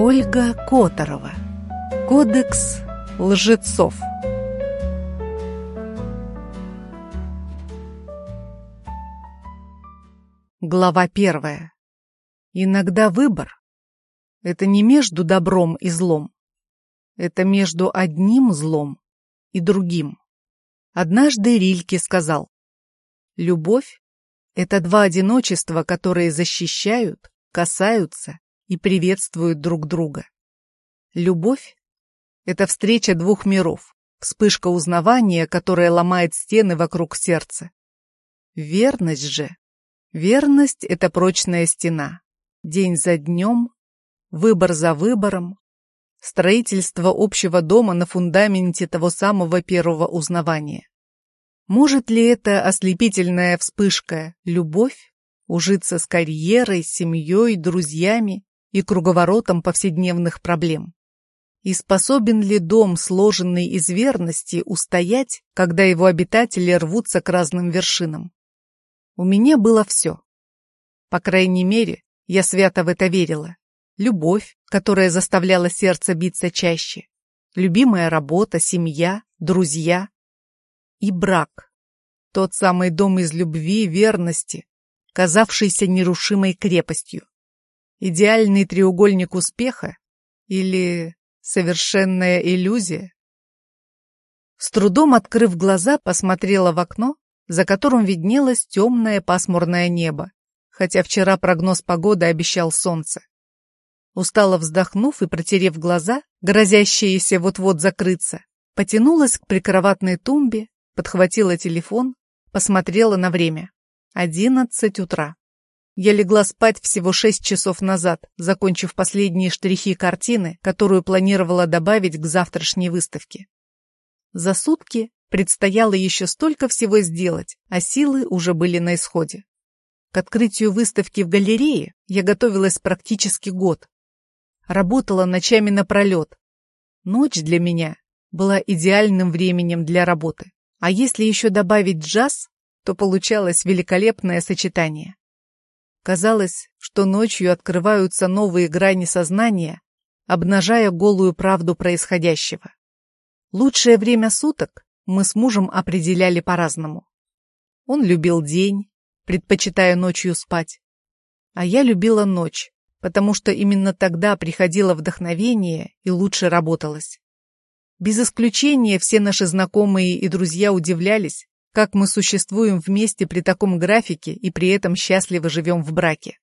Ольга Которова. Кодекс лжецов. Глава первая. Иногда выбор — это не между добром и злом. Это между одним злом и другим. Однажды Рильке сказал, «Любовь — это два одиночества, которые защищают, касаются и приветствуют друг друга. Любовь — это встреча двух миров, вспышка узнавания, которая ломает стены вокруг сердца. Верность же. Верность — это прочная стена. День за днем, выбор за выбором, строительство общего дома на фундаменте того самого первого узнавания. Может ли эта ослепительная вспышка, любовь, ужиться с карьерой, семьей, друзьями и круговоротом повседневных проблем. И способен ли дом, сложенный из верности, устоять, когда его обитатели рвутся к разным вершинам? У меня было все. По крайней мере, я свято в это верила. Любовь, которая заставляла сердце биться чаще. Любимая работа, семья, друзья. И брак. Тот самый дом из любви, верности, казавшийся нерушимой крепостью идеальный треугольник успеха или совершенная иллюзия? С трудом открыв глаза, посмотрела в окно, за которым виднелось темное пасмурное небо, хотя вчера прогноз погоды обещал солнце. Устало вздохнув и протерев глаза, грозящиеся вот-вот закрыться, потянулась к прикроватной тумбе, подхватила телефон, посмотрела на время. Одиннадцать утра. Я легла спать всего шесть часов назад, закончив последние штрихи картины, которую планировала добавить к завтрашней выставке. За сутки предстояло еще столько всего сделать, а силы уже были на исходе. К открытию выставки в галерее я готовилась практически год. Работала ночами напролет. Ночь для меня была идеальным временем для работы. А если еще добавить джаз, то получалось великолепное сочетание. Казалось, что ночью открываются новые грани сознания, обнажая голую правду происходящего. Лучшее время суток мы с мужем определяли по-разному. Он любил день, предпочитая ночью спать. А я любила ночь, потому что именно тогда приходило вдохновение и лучше работалось. Без исключения все наши знакомые и друзья удивлялись, как мы существуем вместе при таком графике и при этом счастливо живем в браке.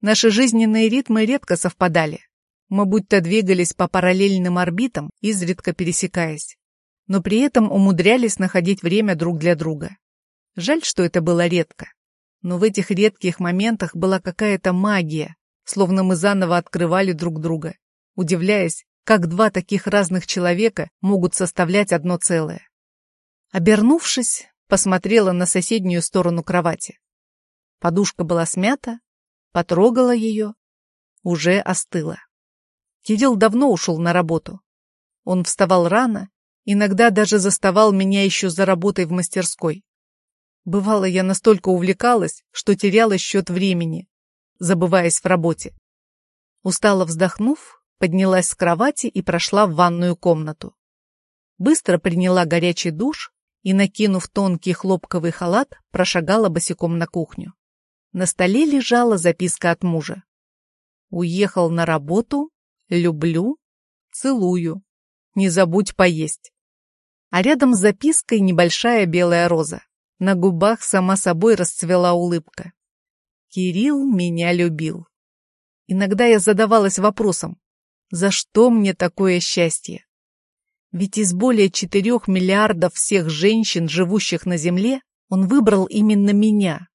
Наши жизненные ритмы редко совпадали. Мы будто двигались по параллельным орбитам, изредка пересекаясь. Но при этом умудрялись находить время друг для друга. Жаль, что это было редко. Но в этих редких моментах была какая-то магия, словно мы заново открывали друг друга, удивляясь, как два таких разных человека могут составлять одно целое. Обернувшись, посмотрела на соседнюю сторону кровати. Подушка была смята, потрогала ее, уже остыла. Кирилл давно ушел на работу. Он вставал рано, иногда даже заставал меня еще за работой в мастерской. Бывало, я настолько увлекалась, что теряла счет времени, забываясь в работе. Устало вздохнув, поднялась с кровати и прошла в ванную комнату. Быстро приняла горячий душ, и, накинув тонкий хлопковый халат, прошагала босиком на кухню. На столе лежала записка от мужа. «Уехал на работу, люблю, целую, не забудь поесть». А рядом с запиской небольшая белая роза. На губах сама собой расцвела улыбка. Кирилл меня любил. Иногда я задавалась вопросом, за что мне такое счастье? Ведь из более четырех миллиардов всех женщин, живущих на Земле, он выбрал именно меня.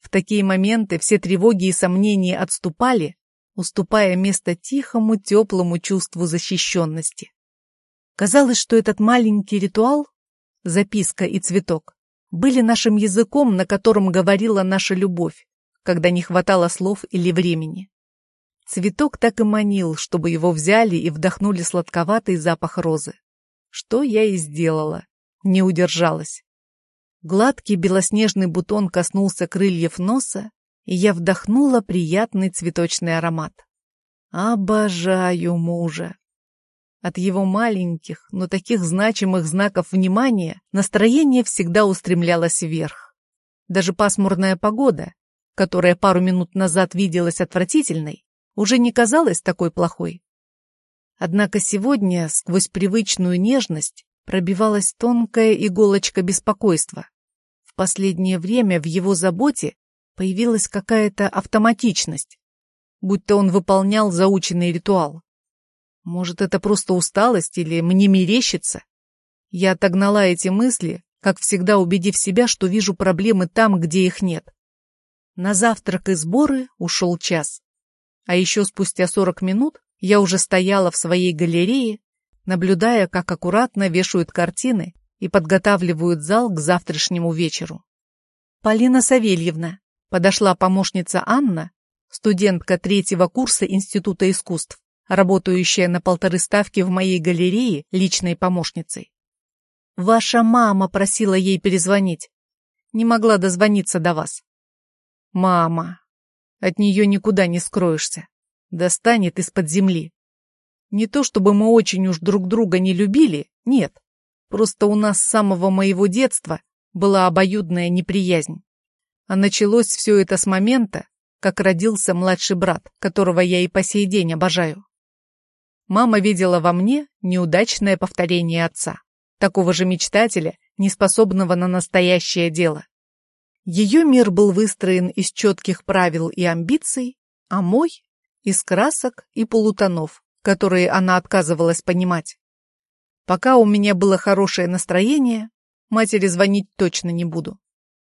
В такие моменты все тревоги и сомнения отступали, уступая место тихому, теплому чувству защищенности. Казалось, что этот маленький ритуал, записка и цветок, были нашим языком, на котором говорила наша любовь, когда не хватало слов или времени. Цветок так и манил, чтобы его взяли и вдохнули сладковатый запах розы. Что я и сделала. Не удержалась. Гладкий белоснежный бутон коснулся крыльев носа, и я вдохнула приятный цветочный аромат. Обожаю мужа. От его маленьких, но таких значимых знаков внимания настроение всегда устремлялось вверх. Даже пасмурная погода, которая пару минут назад виделась отвратительной, уже не казалась такой плохой. Однако сегодня сквозь привычную нежность пробивалась тонкая иголочка беспокойства. В последнее время в его заботе появилась какая-то автоматичность, будто он выполнял заученный ритуал. Может, это просто усталость или мне мерещится? Я отогнала эти мысли, как всегда убедив себя, что вижу проблемы там, где их нет. На завтрак и сборы ушел час. А еще спустя сорок минут я уже стояла в своей галерее, наблюдая, как аккуратно вешают картины и подготавливают зал к завтрашнему вечеру. «Полина Савельевна», — подошла помощница Анна, студентка третьего курса Института искусств, работающая на полторы ставки в моей галерее личной помощницей. Ваша мама просила ей перезвонить. Не могла дозвониться до вас. Мама. От нее никуда не скроешься. Достанет из-под земли. Не то чтобы мы очень уж друг друга не любили, нет. Просто у нас с самого моего детства была обоюдная неприязнь. А началось все это с момента, как родился младший брат, которого я и по сей день обожаю. Мама видела во мне неудачное повторение отца, такого же мечтателя, неспособного на настоящее дело. Ее мир был выстроен из четких правил и амбиций, а мой — из красок и полутонов, которые она отказывалась понимать. Пока у меня было хорошее настроение, матери звонить точно не буду.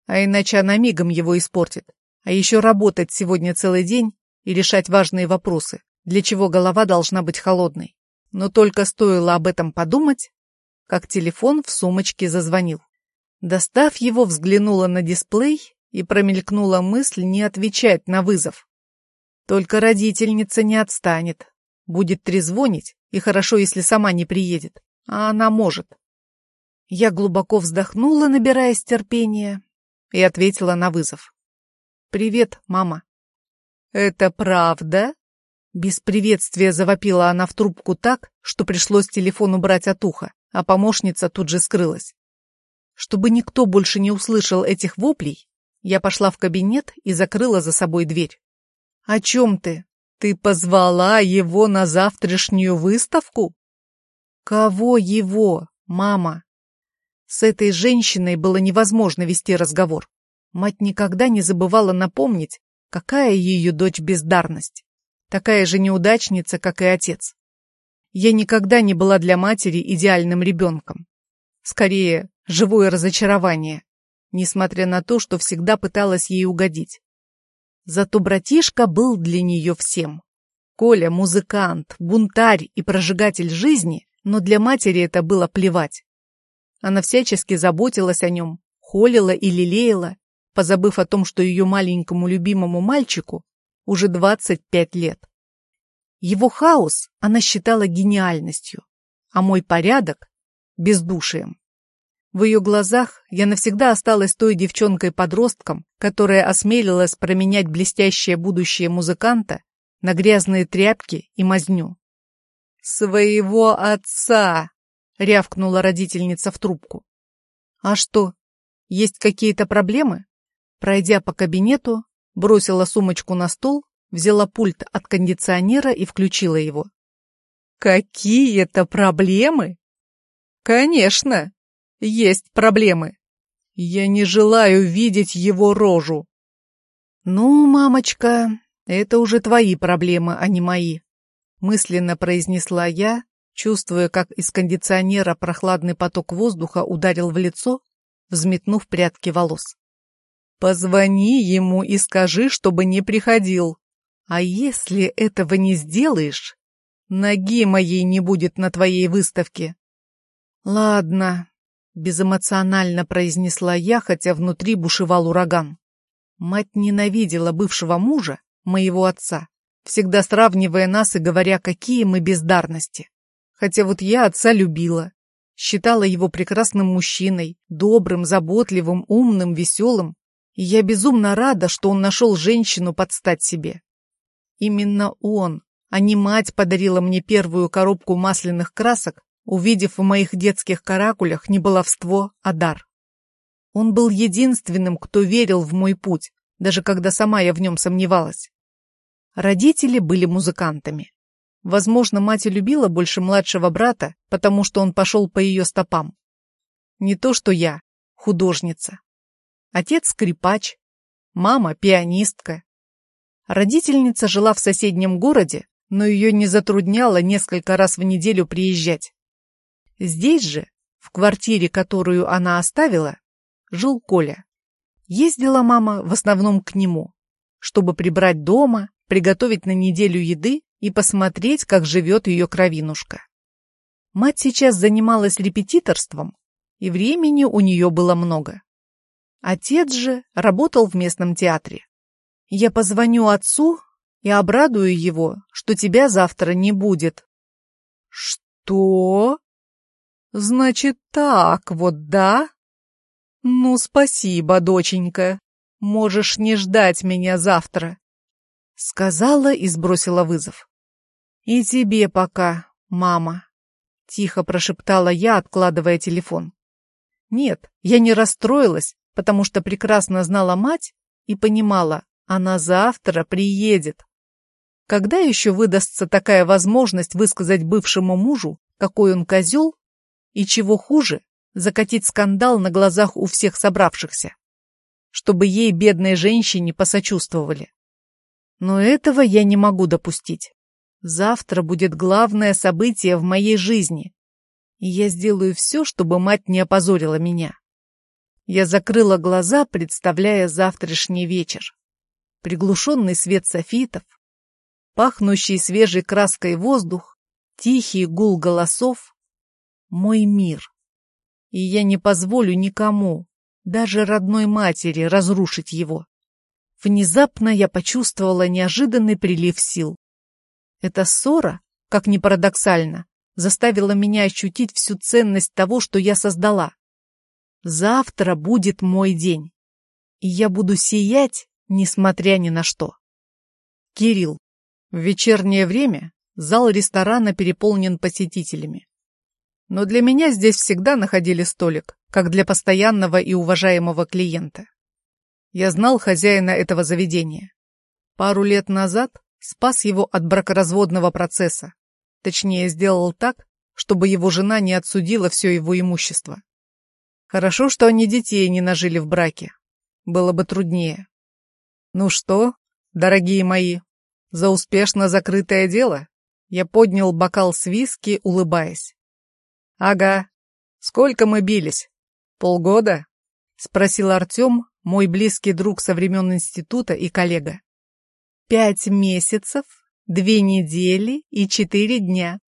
А иначе она мигом его испортит. А еще работать сегодня целый день и решать важные вопросы, для чего голова должна быть холодной. Но только стоило об этом подумать, как телефон в сумочке зазвонил. Достав его, взглянула на дисплей и промелькнула мысль не отвечать на вызов. Только родительница не отстанет. Будет трезвонить, и хорошо, если сама не приедет. А она может. Я глубоко вздохнула, набираясь терпения, и ответила на вызов. «Привет, мама». «Это правда?» Без приветствия завопила она в трубку так, что пришлось телефон убрать от уха, а помощница тут же скрылась. Чтобы никто больше не услышал этих воплей, я пошла в кабинет и закрыла за собой дверь. «О чем ты? Ты позвала его на завтрашнюю выставку?» «Кого его, мама?» С этой женщиной было невозможно вести разговор. Мать никогда не забывала напомнить, какая ее дочь бездарность такая же неудачница, как и отец. Я никогда не была для матери идеальным ребенком. Скорее, живое разочарование, несмотря на то, что всегда пыталась ей угодить. Зато братишка был для нее всем. Коля – музыкант, бунтарь и прожигатель жизни, но для матери это было плевать. Она всячески заботилась о нем, холила и лелеяла, позабыв о том, что ее маленькому любимому мальчику уже 25 лет. Его хаос она считала гениальностью, а мой порядок — бездушием. В ее глазах я навсегда осталась той девчонкой-подростком, которая осмелилась променять блестящее будущее музыканта на грязные тряпки и мазню. «Своего отца!» — рявкнула родительница в трубку. «А что, есть какие-то проблемы?» Пройдя по кабинету, бросила сумочку на стол, взяла пульт от кондиционера и включила его. Какие-то проблемы? Конечно, есть проблемы. Я не желаю видеть его рожу. Ну, мамочка, это уже твои проблемы, а не мои, мысленно произнесла я, чувствуя, как из кондиционера прохладный поток воздуха ударил в лицо, взметнув прядки волос. Позвони ему и скажи, чтобы не приходил. А если этого не сделаешь, ноги моей не будет на твоей выставке. Ладно, безэмоционально произнесла я, хотя внутри бушевал ураган. Мать ненавидела бывшего мужа, моего отца, всегда сравнивая нас и говоря, какие мы бездарности. Хотя вот я отца любила, считала его прекрасным мужчиной, добрым, заботливым, умным, веселым и я безумно рада, что он нашел женщину под стать себе. Именно он, а не мать подарила мне первую коробку масляных красок, увидев в моих детских каракулях не баловство, а дар. Он был единственным, кто верил в мой путь, даже когда сама я в нем сомневалась. Родители были музыкантами. Возможно, мать и любила больше младшего брата, потому что он пошел по ее стопам. Не то, что я, художница. Отец скрипач, мама пианистка. Родительница жила в соседнем городе, но ее не затрудняло несколько раз в неделю приезжать. Здесь же, в квартире, которую она оставила, жил Коля. Ездила мама в основном к нему, чтобы прибрать дома, приготовить на неделю еды и посмотреть, как живет ее кровинушка. Мать сейчас занималась репетиторством, и времени у нее было много. Отец же работал в местном театре. Я позвоню отцу и обрадую его, что тебя завтра не будет. Что? Значит так вот, да? Ну, спасибо, доченька. Можешь не ждать меня завтра. Сказала и сбросила вызов. И тебе пока, мама. Тихо прошептала я, откладывая телефон. Нет, я не расстроилась, потому что прекрасно знала мать и понимала, она завтра приедет. Когда еще выдастся такая возможность высказать бывшему мужу, какой он козел, и чего хуже, закатить скандал на глазах у всех собравшихся, чтобы ей, бедной женщине, посочувствовали. Но этого я не могу допустить. Завтра будет главное событие в моей жизни, и я сделаю все, чтобы мать не опозорила меня. Я закрыла глаза, представляя завтрашний вечер. Приглушенный свет софитов, пахнущий свежей краской воздух, тихий гул голосов. Мой мир. И я не позволю никому, даже родной матери, разрушить его. Внезапно я почувствовала неожиданный прилив сил. Эта ссора, как ни парадоксально, заставила меня ощутить всю ценность того, что я создала. Завтра будет мой день, и я буду сиять, несмотря ни на что. Кирилл. В вечернее время зал ресторана переполнен посетителями. Но для меня здесь всегда находили столик, как для постоянного и уважаемого клиента. Я знал хозяина этого заведения. Пару лет назад спас его от бракоразводного процесса, Точнее, сделал так, чтобы его жена не отсудила все его имущество. Хорошо, что они детей не нажили в браке. Было бы труднее. Ну что, дорогие мои, за успешно закрытое дело? Я поднял бокал с виски, улыбаясь. Ага. Сколько мы бились? Полгода? Спросил Артем, мой близкий друг со времен института и коллега. Пять месяцев Две недели и четыре дня.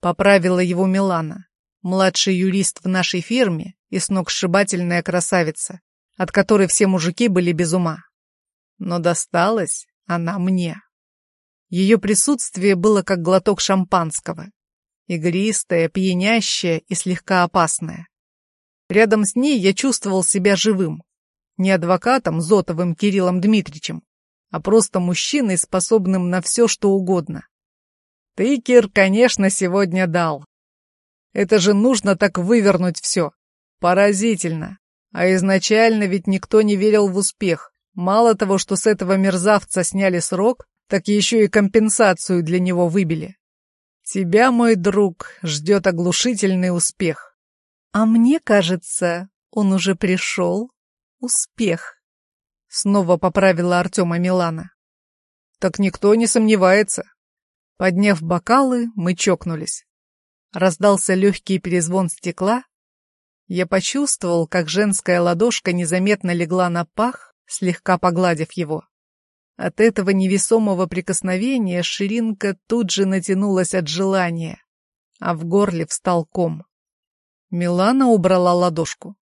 Поправила его Милана, младший юрист в нашей фирме и сногсшибательная красавица, от которой все мужики были без ума. Но досталась она мне. Ее присутствие было как глоток шампанского, игристое, пьянящее и слегка опасное. Рядом с ней я чувствовал себя живым, не адвокатом Зотовым Кириллом Дмитриевичем, а просто мужчиной, способным на все, что угодно. Ты, Кир, конечно, сегодня дал. Это же нужно так вывернуть все. Поразительно. А изначально ведь никто не верил в успех. Мало того, что с этого мерзавца сняли срок, так еще и компенсацию для него выбили. Тебя, мой друг, ждет оглушительный успех. А мне кажется, он уже пришел. Успех. Снова поправила Артема Милана. Так никто не сомневается. Подняв бокалы, мы чокнулись. Раздался легкий перезвон стекла. Я почувствовал, как женская ладошка незаметно легла на пах, слегка погладив его. От этого невесомого прикосновения ширинка тут же натянулась от желания, а в горле встал ком. Милана убрала ладошку.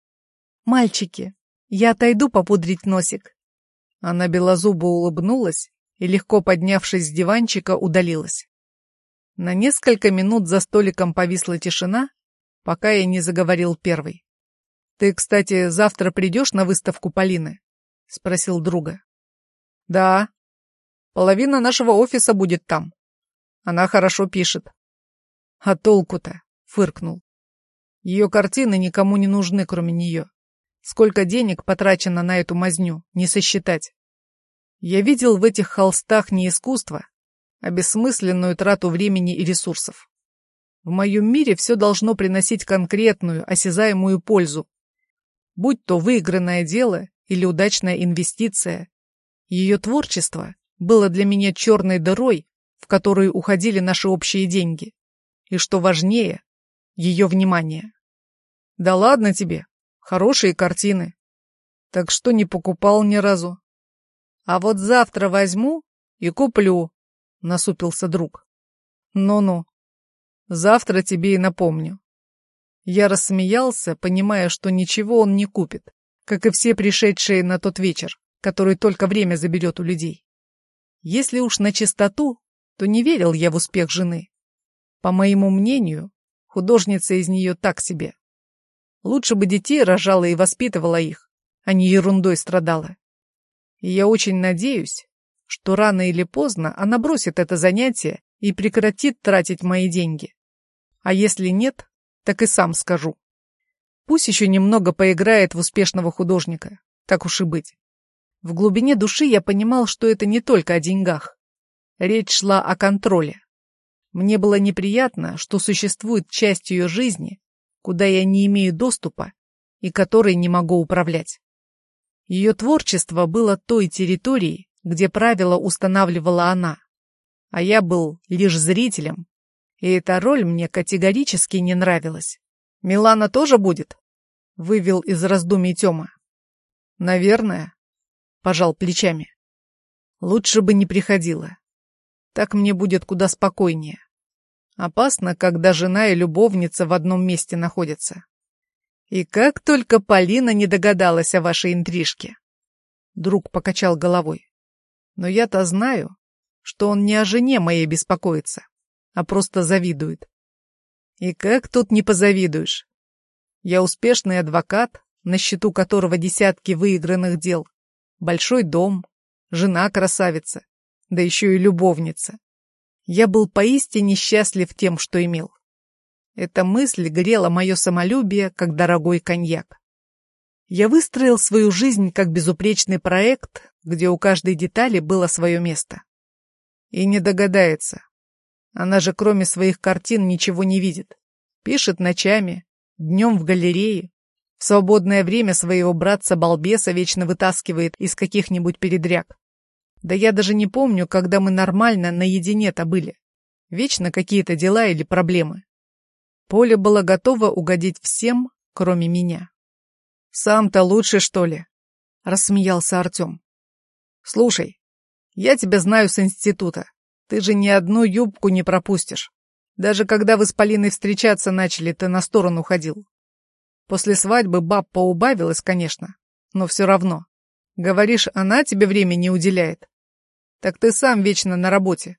«Мальчики, я отойду попудрить носик. Она белозубо улыбнулась и, легко поднявшись с диванчика, удалилась. На несколько минут за столиком повисла тишина, пока я не заговорил первый. «Ты, кстати, завтра придешь на выставку Полины?» — спросил друга. «Да. Половина нашего офиса будет там. Она хорошо пишет. А толку-то? Фыркнул. Ее картины никому не нужны, кроме нее. Сколько денег потрачено на эту мазню, не сосчитать. Я видел в этих холстах не искусство, а бессмысленную трату времени и ресурсов. В моем мире все должно приносить конкретную, осязаемую пользу. Будь то выигранное дело или удачная инвестиция. Ее творчество было для меня черной дырой, в которую уходили наши общие деньги. И что важнее, ее внимание. Да ладно тебе, хорошие картины. Так что не покупал ни разу. А вот завтра возьму и куплю, насупился друг. Ну-ну, завтра тебе и напомню. Я рассмеялся, понимая, что ничего он не купит, как и все пришедшие на тот вечер, который только время заберет у людей. Если уж на чистоту, то не верил я в успех жены. По моему мнению, художница из нее так себе. Лучше бы детей рожала и воспитывала их, а не ерундой страдала. И я очень надеюсь, что рано или поздно она бросит это занятие и прекратит тратить мои деньги. А если нет, так и сам скажу. Пусть еще немного поиграет в успешного художника, так уж и быть. В глубине души я понимал, что это не только о деньгах. Речь шла о контроле. Мне было неприятно, что существует часть ее жизни, куда я не имею доступа и которой не могу управлять. Ее творчество было той территорией, где правила устанавливала она, а я был лишь зрителем, и эта роль мне категорически не нравилась. «Милана тоже будет?» — вывел из раздумий Тёма. «Наверное», — пожал плечами. «Лучше бы не приходила. Так мне будет куда спокойнее. Опасно, когда жена и любовница в одном месте находятся. И как только Полина не догадалась о вашей интрижке. Друг покачал головой. Но я-то знаю, что он не о жене моей беспокоится, а просто завидует. И как тут не позавидуешь? Я успешный адвокат, на счету которого десятки выигранных дел, большой дом, жена красавица, да еще и любовница. Я был поистине счастлив тем, что имел. Эта мысль грела мое самолюбие, как дорогой коньяк. Я выстроил свою жизнь как безупречный проект, где у каждой детали было свое место. И не догадается. Она же кроме своих картин ничего не видит. Пишет ночами, днем в галерее. В свободное время своего братца-балбеса вечно вытаскивает из каких-нибудь передряг. Да я даже не помню, когда мы нормально наедине-то были. Вечно какие-то дела или проблемы. Поле было готово угодить всем, кроме меня. «Сам-то лучше, что ли?» — рассмеялся Артем. «Слушай, я тебя знаю с института. Ты же ни одну юбку не пропустишь. Даже когда вы с Полиной встречаться начали, ты на сторону ходил. После свадьбы баб поубавилась, конечно, но все равно. Говоришь, она тебе время не уделяет. Так ты сам вечно на работе.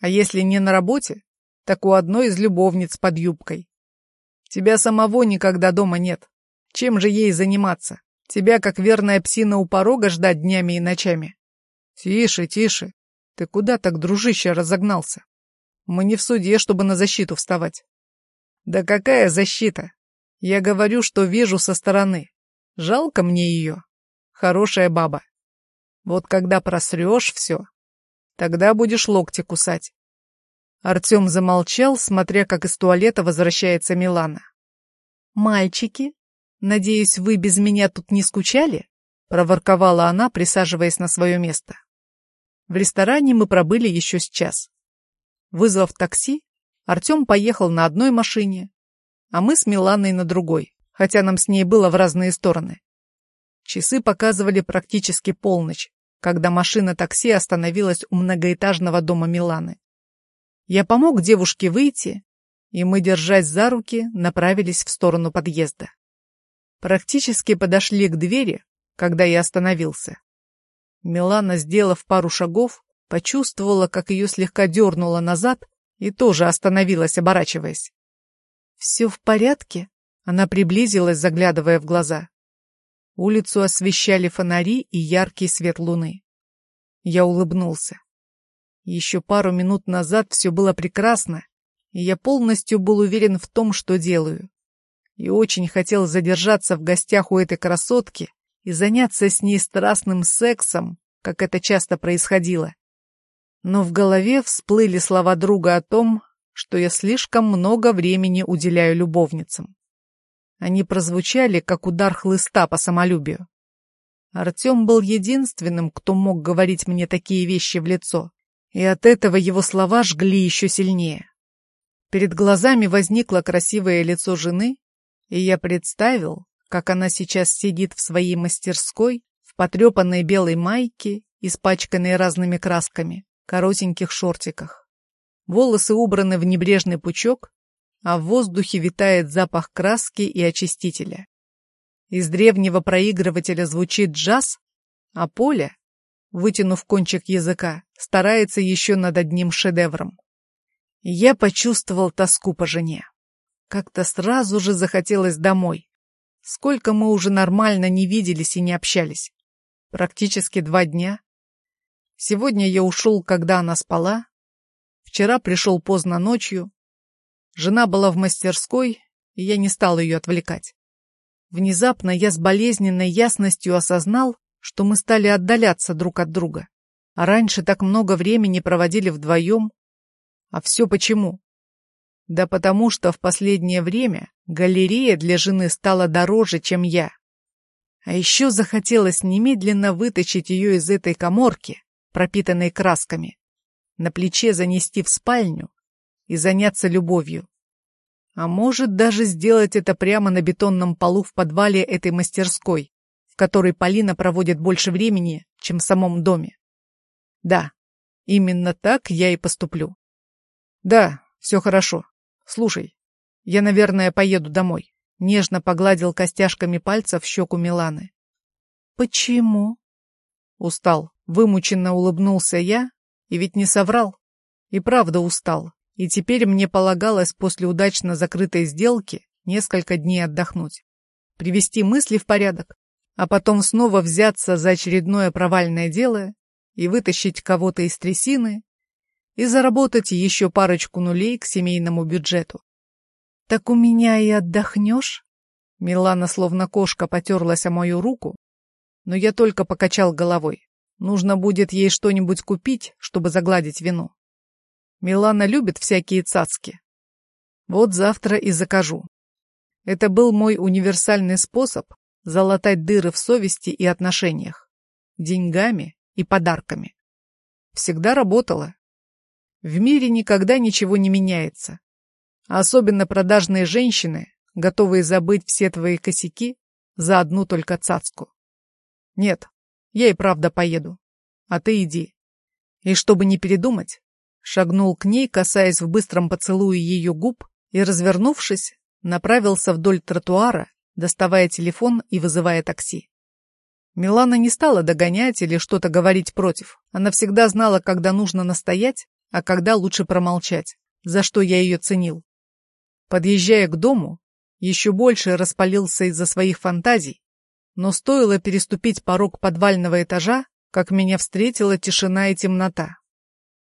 А если не на работе, так у одной из любовниц под юбкой. Тебя самого никогда дома нет. Чем же ей заниматься? Тебя, как верная псина у порога, ждать днями и ночами? Тише, тише. Ты куда так, дружище, разогнался? Мы не в суде, чтобы на защиту вставать. Да какая защита? Я говорю, что вижу со стороны. Жалко мне ее. Хорошая баба. Вот когда просрешь все, Тогда будешь локти кусать. Артем замолчал, смотря, как из туалета возвращается Милана. «Мальчики, надеюсь, вы без меня тут не скучали?» — проворковала она, присаживаясь на свое место. В ресторане мы пробыли еще с час. Вызвав такси, Артем поехал на одной машине, а мы с Миланой на другой, хотя нам с ней было в разные стороны. Часы показывали практически полночь, когда машина такси остановилась у многоэтажного дома Миланы. Я помог девушке выйти, и мы, держась за руки, направились в сторону подъезда. Практически подошли к двери, когда я остановился. Милана, сделав пару шагов, почувствовала, как ее слегка дернуло назад и тоже остановилась, оборачиваясь. «Все в порядке?» Она приблизилась, заглядывая в глаза. Улицу освещали фонари и яркий свет луны. Я улыбнулся. Еще пару минут назад все было прекрасно, и я полностью был уверен в том, что делаю. И очень хотел задержаться в гостях у этой красотки и заняться с ней страстным сексом, как это часто происходило. Но в голове всплыли слова друга о том, что я слишком много времени уделяю любовницам. Они прозвучали, как удар хлыста по самолюбию. Артем был единственным, кто мог говорить мне такие вещи в лицо, и от этого его слова жгли еще сильнее. Перед глазами возникло красивое лицо жены, и я представил, как она сейчас сидит в своей мастерской в потрепанной белой майке, испачканной разными красками, коротеньких шортиках. Волосы убраны в небрежный пучок, а в воздухе витает запах краски и очистителя. Из древнего проигрывателя звучит джаз, а Поля, вытянув кончик языка, старается еще над одним шедевром. Я почувствовал тоску по жене. Как-то сразу же захотелось домой. Сколько мы уже нормально не виделись и не общались. Практически два дня. Сегодня я ушел, когда она спала. Вчера пришел поздно ночью. Жена была в мастерской, и я не стал ее отвлекать. Внезапно я с болезненной ясностью осознал, что мы стали отдаляться друг от друга. А раньше так много времени проводили вдвоем, а все почему? Да потому что в последнее время галерея для жены стала дороже, чем я. А еще захотелось немедленно вытащить ее из этой коморки, пропитанной красками, на плече занести в спальню и заняться любовью. А может даже сделать это прямо на бетонном полу в подвале этой мастерской, в которой Полина проводит больше времени, чем в самом доме. Да, именно так я и поступлю. «Да, все хорошо. Слушай, я, наверное, поеду домой». Нежно погладил костяшками пальцев щеку Миланы. «Почему?» Устал. Вымученно улыбнулся я, и ведь не соврал. И правда устал. И теперь мне полагалось после удачно закрытой сделки несколько дней отдохнуть. Привести мысли в порядок, а потом снова взяться за очередное провальное дело и вытащить кого-то из трясины и заработать еще парочку нулей к семейному бюджету. «Так у меня и отдохнешь?» Милана словно кошка потерлась о мою руку, но я только покачал головой. Нужно будет ей что-нибудь купить, чтобы загладить вину. Милана любит всякие цацки. Вот завтра и закажу. Это был мой универсальный способ залатать дыры в совести и отношениях. Деньгами и подарками. Всегда работало, в мире никогда ничего не меняется. Особенно продажные женщины, готовые забыть все твои косяки за одну только цацку. Нет, я и правда поеду. А ты иди. И чтобы не передумать, шагнул к ней, касаясь в быстром поцелуе ее губ, и, развернувшись, направился вдоль тротуара, доставая телефон и вызывая такси. Милана не стала догонять или что-то говорить против. Она всегда знала, когда нужно настоять, а когда лучше промолчать, за что я ее ценил. Подъезжая к дому, еще больше распалился из-за своих фантазий, но стоило переступить порог подвального этажа, как меня встретила тишина и темнота.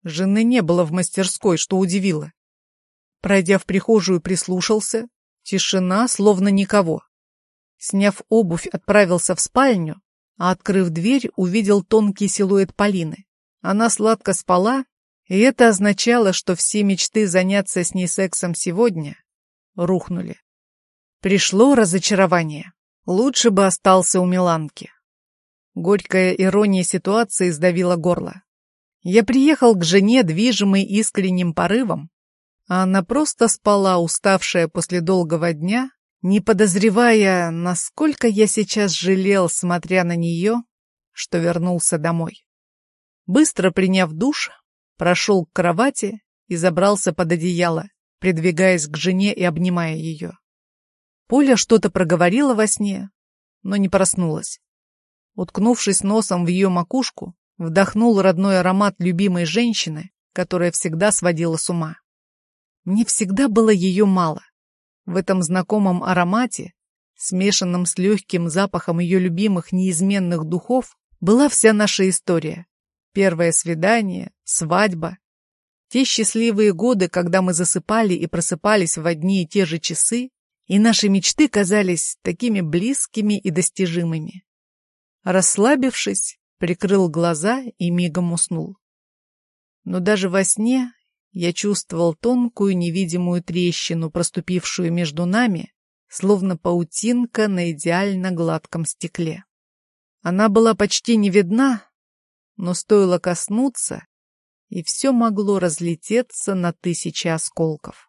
Жены не было в мастерской, что удивило. Пройдя в прихожую, прислушался. Тишина, словно никого. Сняв обувь, отправился в спальню, а, открыв дверь, увидел тонкий силуэт Полины. Она сладко спала, и это означало, что все мечты заняться с ней сексом сегодня рухнули. Пришло разочарование. Лучше бы остался у Миланки. Горькая ирония ситуации сдавила горло. Я приехал к жене, движимый искренним порывом, а она просто спала, уставшая после долгого дня, не подозревая, насколько я сейчас жалел, смотря на нее, что вернулся домой. Быстро приняв душ, прошел к кровати и забрался под одеяло, придвигаясь к жене и обнимая ее. Поля что-то проговорила во сне, но не проснулась. Уткнувшись носом в ее макушку, вдохнул родной аромат любимой женщины, которая всегда сводила с ума. Мне всегда было ее мало. В этом знакомом аромате, смешанном с легким запахом ее любимых неизменных духов, была вся наша история, Первое свидание, свадьба. Те счастливые годы, когда мы засыпали и просыпались в одни и те же часы, и наши мечты казались такими близкими и достижимыми. Расслабившись, прикрыл глаза и мигом уснул. Но даже во сне я чувствовал тонкую невидимую трещину, проступившую между нами, словно паутинка на идеально гладком стекле. Она была почти не видна, но стоило коснуться, и все могло разлететься на тысячи осколков.